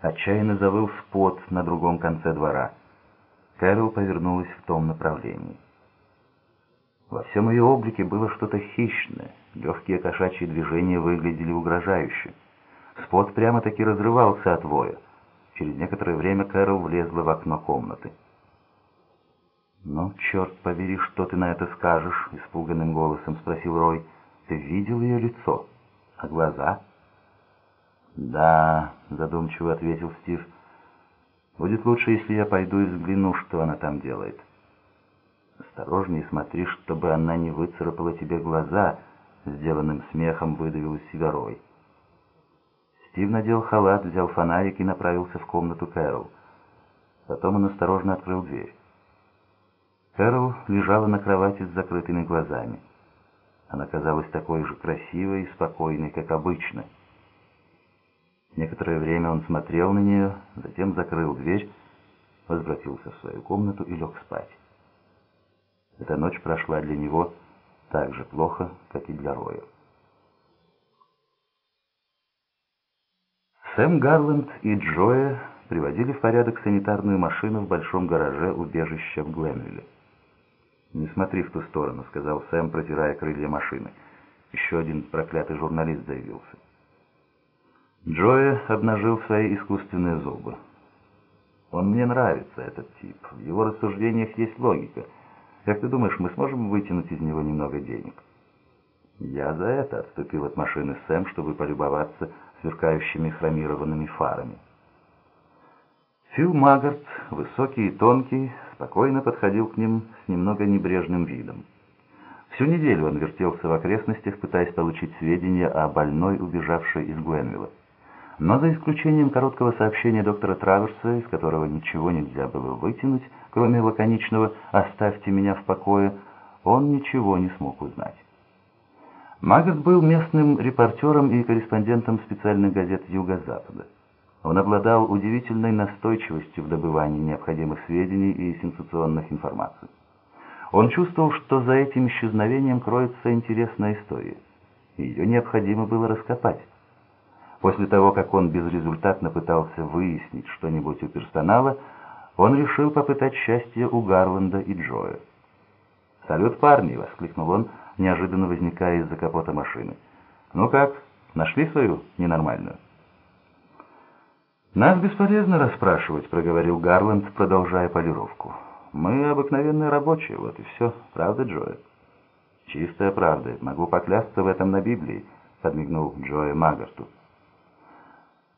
Отчаянно завыл спот на другом конце двора. Кэрол повернулась в том направлении. Во всем ее облике было что-то хищное, легкие кошачьи движения выглядели угрожающе. Спот прямо-таки разрывался от воя. Через некоторое время Кэрол влезла в окно комнаты. «Ну, черт побери, что ты на это скажешь?» — испуганным голосом спросил Рой. «Ты видел ее лицо? А глаза?» «Да», — задумчиво ответил Стив. «Будет лучше, если я пойду и взгляну, что она там делает». «Осторожней смотри, чтобы она не выцарапала тебе глаза», — сделанным смехом выдавил из себя Рой. Стив надел халат, взял фонарик и направился в комнату Кэрол. Потом он осторожно открыл дверь. Кэрол лежала на кровати с закрытыми глазами. Она казалась такой же красивой и спокойной, как обычно. Некоторое время он смотрел на нее, затем закрыл дверь, возвратился в свою комнату и лег спать. Эта ночь прошла для него так же плохо, как и для Роя. Сэм Гарленд и Джоя приводили в порядок санитарную машину в большом гараже убежища в Гленвилле. «Не смотри в ту сторону», — сказал Сэм, протирая крылья машины. Еще один проклятый журналист заявился. Джоя обнажил свои искусственные зубы. «Он мне нравится, этот тип. В его рассуждениях есть логика. Как ты думаешь, мы сможем вытянуть из него немного денег?» «Я за это отступил от машины Сэм, чтобы полюбоваться сверкающими хромированными фарами». Фил Магарт, высокий и тонкий, спокойно подходил к ним с немного небрежным видом. Всю неделю он вертелся в окрестностях, пытаясь получить сведения о больной, убежавшей из Гуэнвилла. Но за исключением короткого сообщения доктора Траверса, из которого ничего нельзя было вытянуть, кроме лаконичного «оставьте меня в покое», он ничего не смог узнать. Магарт был местным репортером и корреспондентом специальных газет Юго-Запада. Он обладал удивительной настойчивостью в добывании необходимых сведений и сенсационных информаций. Он чувствовал, что за этим исчезновением кроется интересная история. Ее необходимо было раскопать. После того, как он безрезультатно пытался выяснить что-нибудь у персонала, он решил попытать счастье у Гарланда и Джоя. «Салют, парни!» — воскликнул он, неожиданно возникая из-за капота машины. «Ну как, нашли свою ненормальную?» «Нас бесполезно расспрашивать», — проговорил Гарланд, продолжая полировку. «Мы обыкновенные рабочие, вот и все. Правда, Джоэ?» «Чистая правда. Могу поклясться в этом на Библии», — подмигнул Джоэ Магарту.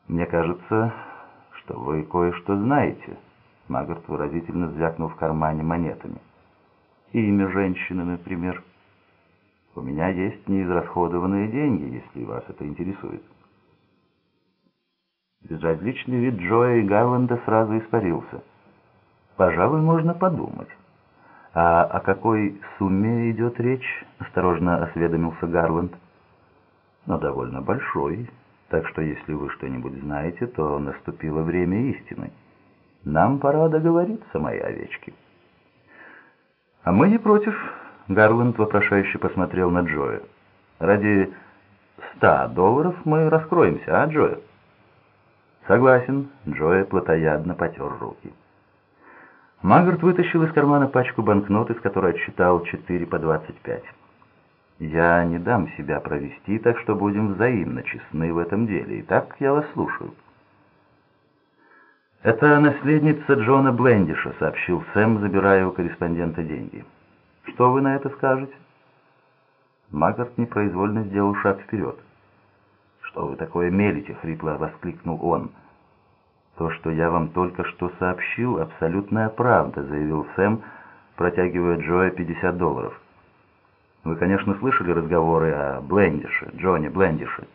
«Мне кажется, что вы кое-что знаете», — Магарт выразительно звякнул в кармане монетами. «Имя женщины, например. У меня есть неизрасходованные деньги, если вас это интересует». Безразличный вид Джоя и Гарланда сразу испарился. «Пожалуй, можно подумать». «А о какой сумме идет речь?» — осторожно осведомился Гарланд. «Но довольно большой, так что если вы что-нибудь знаете, то наступило время истины. Нам пора договориться, мои овечки». «А мы не против», — Гарланд вопрошающе посмотрел на Джоя. «Ради ста долларов мы раскроемся, а, Джоя?» «Согласен», — Джоя плотоядно потер руки. Магарт вытащил из кармана пачку банкнот, из которой отсчитал 4 по 25. «Я не дам себя провести, так что будем взаимно честны в этом деле. Итак, я вас слушаю». «Это наследница Джона Блендиша», — сообщил Сэм, забирая у корреспондента деньги. «Что вы на это скажете?» Магарт непроизвольно сделал шаг вперед. «Что вы такое мелите?» — хрипло воскликнул он. «То, что я вам только что сообщил, абсолютная правда», — заявил Сэм, протягивая Джоя 50 долларов. «Вы, конечно, слышали разговоры о Блендише, Джоне Блендише.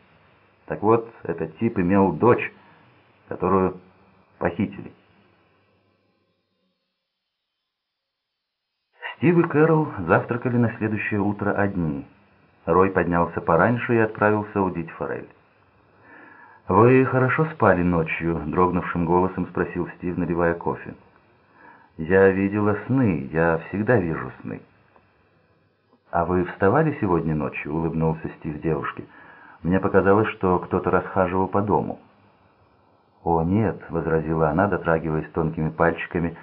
Так вот, этот тип имел дочь, которую похитили». Стив и Кэрол завтракали на следующее утро одни. Рой поднялся пораньше и отправился удить форель. «Вы хорошо спали ночью?» — дрогнувшим голосом спросил Стив, наливая кофе. «Я видела сны, я всегда вижу сны». «А вы вставали сегодня ночью?» — улыбнулся Стив девушке. «Мне показалось, что кто-то расхаживал по дому». «О, нет», — возразила она, дотрагиваясь тонкими пальчиками